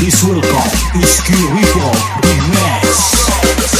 Y suelto, y skirrito, y mes.